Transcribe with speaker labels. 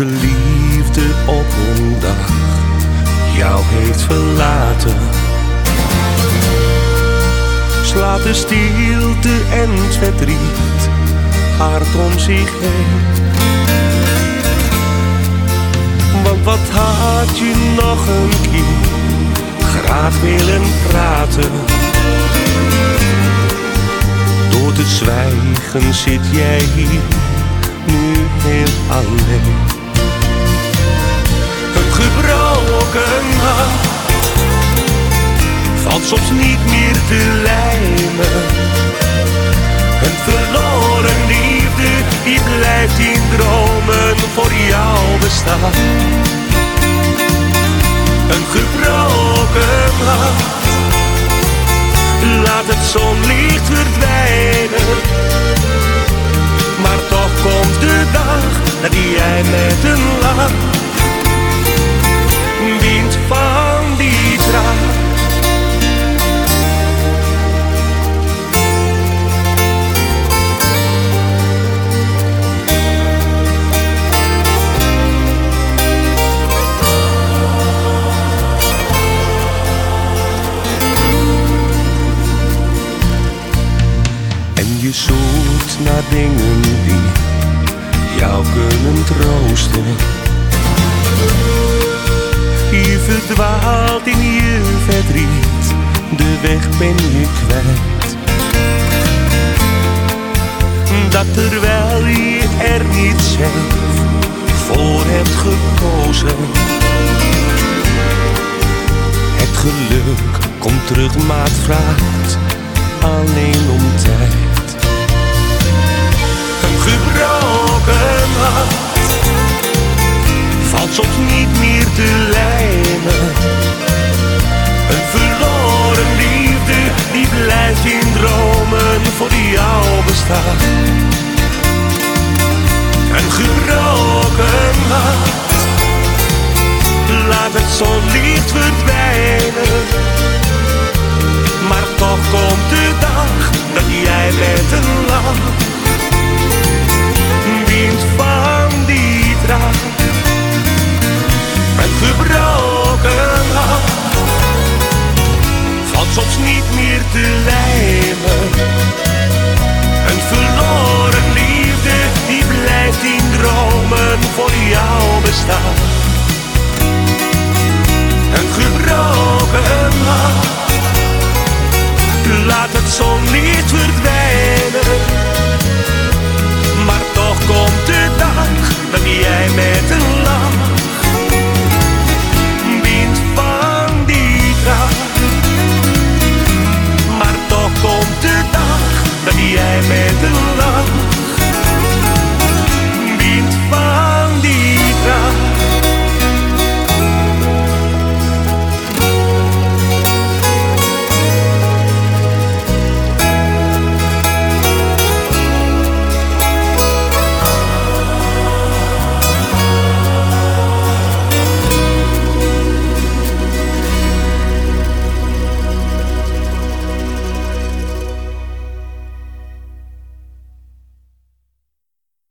Speaker 1: de liefde op een dag jou heeft verlaten. Slaat de stilte en het verdriet hard om zich heen. Want wat had je nog een keer graag willen praten? Door te zwijgen zit jij hier nu heel alleen. Soms niet meer te lijmen. Een verloren liefde die blijft in dromen voor jou bestaan. Een gebroken hart laat het zonlicht zoekt naar dingen die jou kunnen troosten. Je verdwaalt in je verdriet, de weg ben je kwijt. Dat terwijl je er niet zelf voor hebt gekozen. Het geluk komt terug, maar het vraagt alleen om tijd. Soms niet meer te lijmen. Een verloren liefde die blijft in dromen voor jou bestaan. Een gebroken hart laat het zonlicht verdwijnen. Maar toch komt de dag dat jij met een lach niet